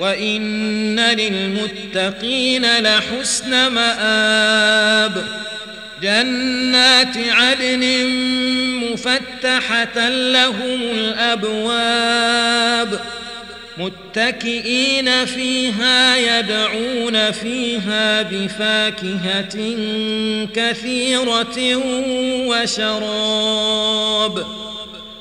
وَإِنَّ لِلْمُتَّقِينَ لَحُسْنَ مَآبٍ جَنَّاتِ عَدْنٍ مُفَتَّحَةً لَهُمُ الْأَبْوَابُ متكئين فيها يدعون فيها بفاكهة كثيرة وشراب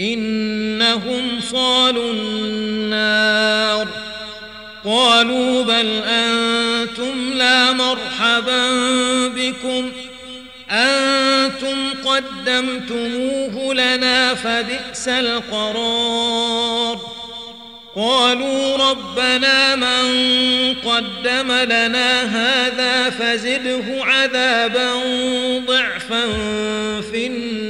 إنهم صالوا النار. قالوا بل أنتم لا مرحبا بكم. أنتم قدمتموه لنا فبئس القرار. قالوا ربنا من قدم لنا هذا فزده عذابا ضعفا في النار.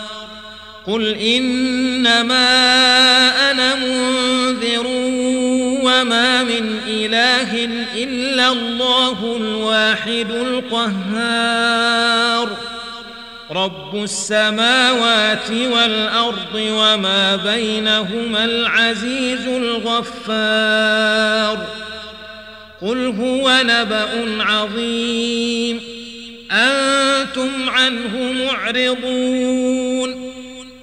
قل إنما أنا منذر وما من إله إلا الله الواحد القهار. رب السماوات والأرض وما بينهما العزيز الغفار. قل هو نبأ عظيم. أنتم عنه معرضون.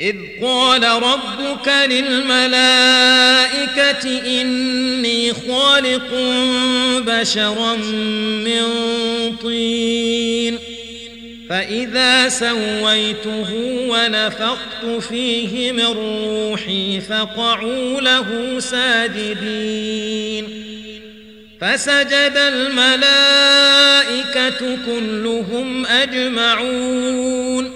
إذ قال ربك للملائكة إني خالق بشرا من طين فإذا سويته ونفقت فيه من روحي فقعوا له ساجدين فسجد الملائكة كلهم أجمعون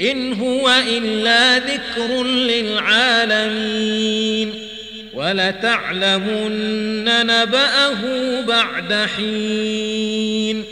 إن هو إلا ذكر للعالمين ولتعلمن نبأه بعد حين